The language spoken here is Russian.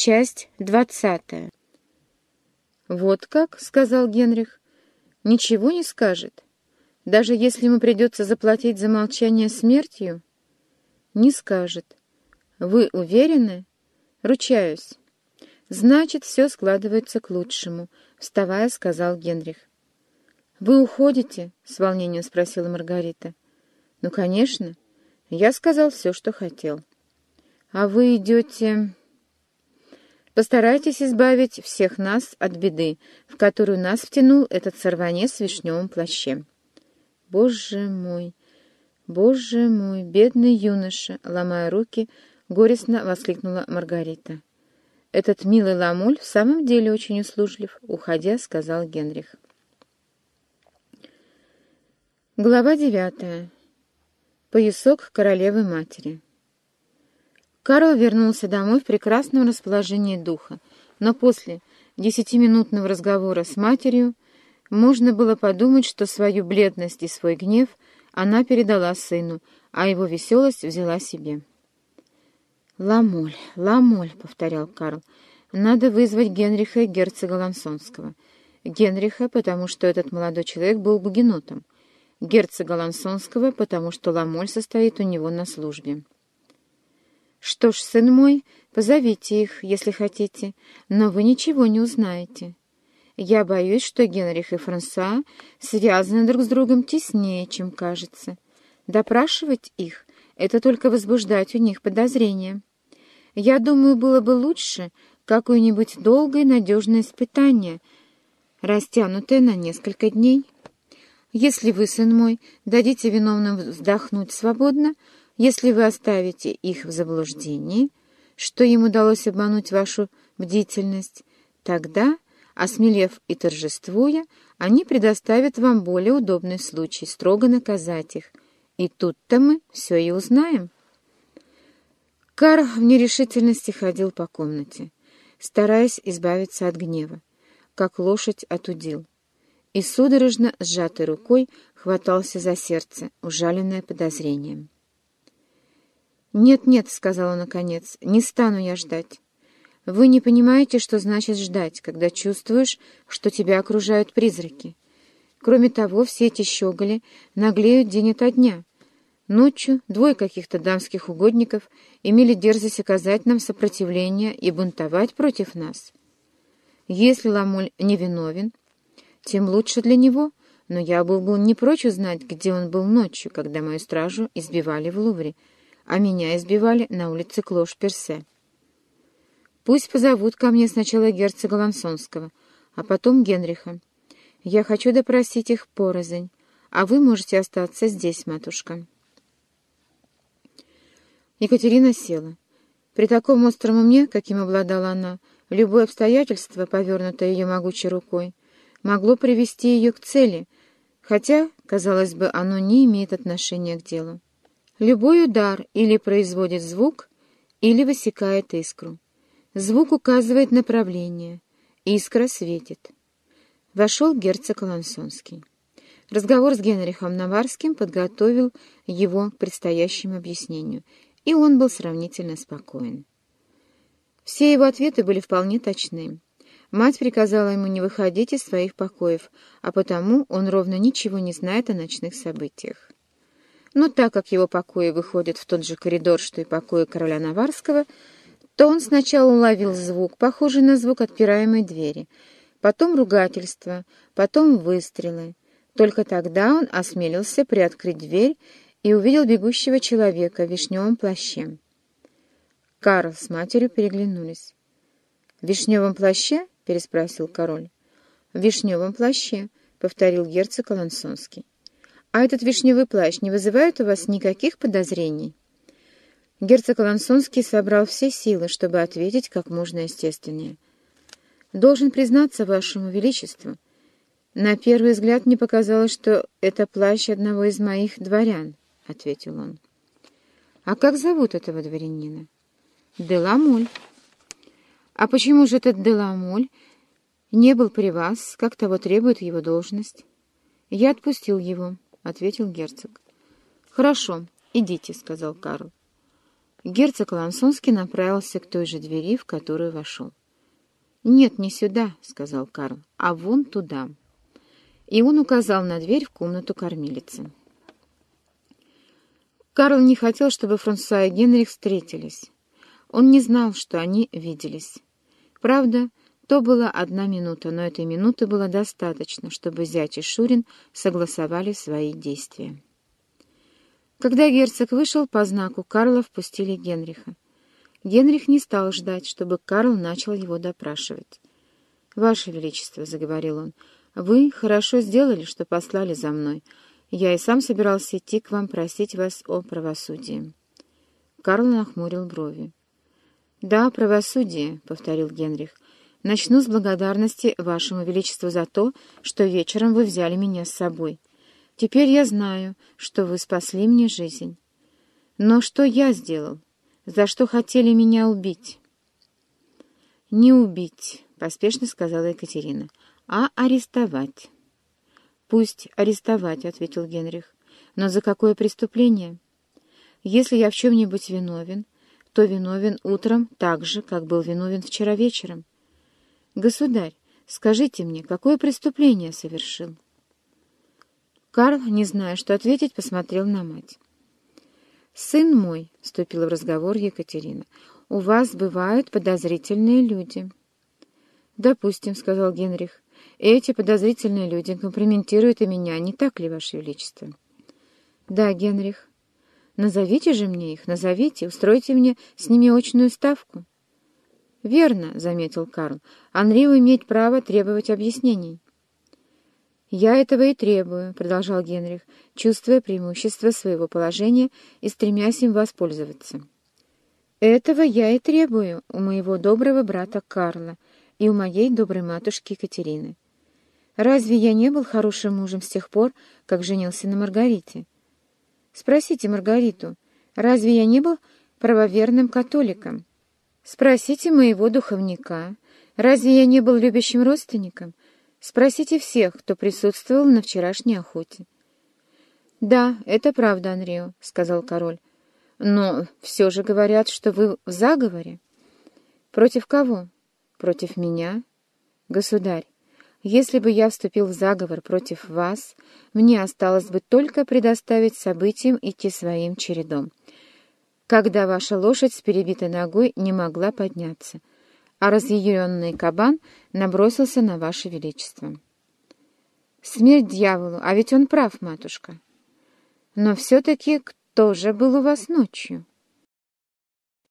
Часть двадцатая. «Вот как?» — сказал Генрих. «Ничего не скажет. Даже если ему придется заплатить за молчание смертью?» «Не скажет. Вы уверены?» «Ручаюсь». «Значит, все складывается к лучшему», — вставая, сказал Генрих. «Вы уходите?» — с волнением спросила Маргарита. «Ну, конечно. Я сказал все, что хотел». «А вы идете...» «Постарайтесь избавить всех нас от беды, в которую нас втянул этот сорванец в вишневом плаще». «Боже мой! Боже мой! Бедный юноша!» — ломая руки, горестно воскликнула Маргарита. «Этот милый ламуль в самом деле очень услужлив», — уходя, сказал Генрих. Глава девятая. Поясок королевы-матери. Карл вернулся домой в прекрасном расположении духа, но после десятиминутного разговора с матерью можно было подумать, что свою бледность и свой гнев она передала сыну, а его веселость взяла себе. «Ламоль, Ламоль», — повторял Карл, — «надо вызвать Генриха и герцога Лансонского. Генриха, потому что этот молодой человек был гугенотом, герцога Лансонского, потому что Ламоль состоит у него на службе». «Что ж, сын мой, позовите их, если хотите, но вы ничего не узнаете. Я боюсь, что Генрих и Франсуа связаны друг с другом теснее, чем кажется. Допрашивать их — это только возбуждать у них подозрения. Я думаю, было бы лучше какое-нибудь долгое надежное испытание, растянутое на несколько дней. Если вы, сын мой, дадите виновным вздохнуть свободно, — если вы оставите их в заблуждении, что им удалось обмануть вашу бдительность, тогда, осмелев и торжествуя, они предоставят вам более удобный случай строго наказать их. И тут-то мы все и узнаем. Кар в нерешительности ходил по комнате, стараясь избавиться от гнева, как лошадь от удил, и судорожно сжатой рукой хватался за сердце, ужаленное подозрением. «Нет-нет», — сказала наконец, — «не стану я ждать. Вы не понимаете, что значит ждать, когда чувствуешь, что тебя окружают призраки. Кроме того, все эти щеголи наглеют день ото дня. Ночью двое каких-то дамских угодников имели дерзость оказать нам сопротивление и бунтовать против нас. Если Ламуль невиновен, тем лучше для него, но я был бы не прочь узнать, где он был ночью, когда мою стражу избивали в Лувре, а меня избивали на улице Клош-Персе. Пусть позовут ко мне сначала герцога Лансонского, а потом Генриха. Я хочу допросить их порознь, а вы можете остаться здесь, матушка. Екатерина села. При таком остром уме, каким обладала она, любое обстоятельство, повернутое ее могучей рукой, могло привести ее к цели, хотя, казалось бы, оно не имеет отношения к делу. Любой удар или производит звук, или высекает искру. Звук указывает направление, искра светит. Вошел герцог Лансонский. Разговор с Генрихом Наварским подготовил его к предстоящему объяснению, и он был сравнительно спокоен. Все его ответы были вполне точны. Мать приказала ему не выходить из своих покоев, а потому он ровно ничего не знает о ночных событиях. Но так как его покои выходят в тот же коридор, что и покои короля Наварского, то он сначала уловил звук, похожий на звук отпираемой двери, потом ругательство, потом выстрелы. Только тогда он осмелился приоткрыть дверь и увидел бегущего человека в вишневом плаще. Карл с матерью переглянулись. «В вишневом плаще?» — переспросил король. «В вишневом плаще», — повторил герцог Алансонский. «А этот вишневый плащ не вызывает у вас никаких подозрений?» Герцог Лансонский собрал все силы, чтобы ответить как можно естественнее. «Должен признаться вашему величеству, на первый взгляд мне показалось, что это плащ одного из моих дворян», — ответил он. «А как зовут этого дворянина?» «Деламоль». «А почему же этот Деламоль не был при вас, как того требует его должность?» «Я отпустил его». — ответил герцог. «Хорошо, идите», — сказал Карл. Герцог Лансонский направился к той же двери, в которую вошел. «Нет, не сюда», — сказал Карл, — «а вон туда». И он указал на дверь в комнату кормилицы. Карл не хотел, чтобы Франсуа и Генрих встретились. Он не знал, что они виделись. Правда, то была одна минута, но этой минуты было достаточно, чтобы зять и Шурин согласовали свои действия. Когда герцог вышел по знаку, Карла впустили Генриха. Генрих не стал ждать, чтобы Карл начал его допрашивать. «Ваше Величество», — заговорил он, — «вы хорошо сделали, что послали за мной. Я и сам собирался идти к вам просить вас о правосудии». Карл нахмурил брови. «Да, правосудие», — повторил Генрих. «Начну с благодарности Вашему Величеству за то, что вечером вы взяли меня с собой. Теперь я знаю, что вы спасли мне жизнь. Но что я сделал? За что хотели меня убить?» «Не убить», — поспешно сказала Екатерина, — «а арестовать». «Пусть арестовать», — ответил Генрих. «Но за какое преступление? Если я в чем-нибудь виновен, то виновен утром так же, как был виновен вчера вечером. Государь, скажите мне, какое преступление совершил?» Карл, не зная, что ответить, посмотрел на мать. «Сын мой», — вступила в разговор Екатерина, — «у вас бывают подозрительные люди». «Допустим», — сказал Генрих, — «эти подозрительные люди компрометируют и меня, не так ли, Ваше Величество?» «Да, Генрих. Назовите же мне их, назовите, устройте мне с ними очную ставку». «Верно», — заметил Карл, — «Анри имеет право требовать объяснений». «Я этого и требую», — продолжал Генрих, чувствуя преимущество своего положения и стремясь им воспользоваться. «Этого я и требую у моего доброго брата Карла и у моей доброй матушки Екатерины. Разве я не был хорошим мужем с тех пор, как женился на Маргарите? Спросите Маргариту, разве я не был правоверным католиком? Спросите моего духовника, разве я не был любящим родственником?» Спросите всех, кто присутствовал на вчерашней охоте. — Да, это правда, Анрио, — сказал король. — Но все же говорят, что вы в заговоре. — Против кого? — Против меня. — Государь, если бы я вступил в заговор против вас, мне осталось бы только предоставить событиям идти своим чередом. Когда ваша лошадь с перебитой ногой не могла подняться — а разъяренный кабан набросился на ваше величество. Смерть дьяволу, а ведь он прав, матушка. Но все-таки кто же был у вас ночью?